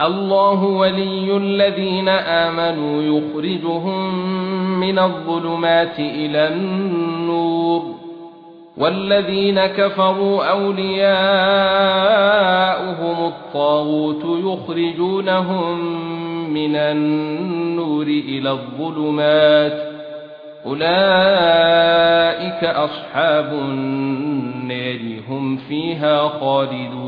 الله ولي الذين آمنوا يخرجهم من الظلمات إلى النور. والذين كفروا أولياؤهم الطاغوت يخرجونهم من النور إلى الظلمات. أولئك أصحاب النار هم فيها خالدون.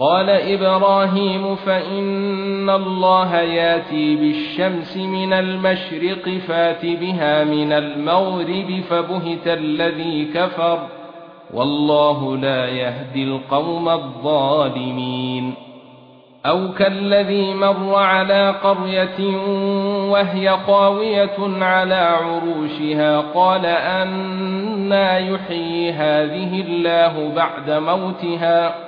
قال إبراهيم فإن الله ياتي بالشمس من المشرق فات بها من المغرب فبهت الذي كفر والله لا يهدي القوم الظالمين أو كالذي مر على قرية وهي خاوية على عروشها قال أنا يحيي هذه الله بعد موتها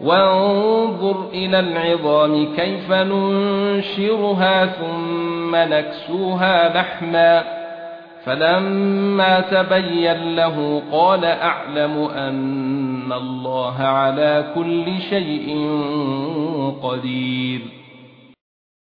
وانظر إلى العظام كيف ننشرها ثم نكسوها لحما فلما تبين له قال أعلم أن الله على كل شيء قدير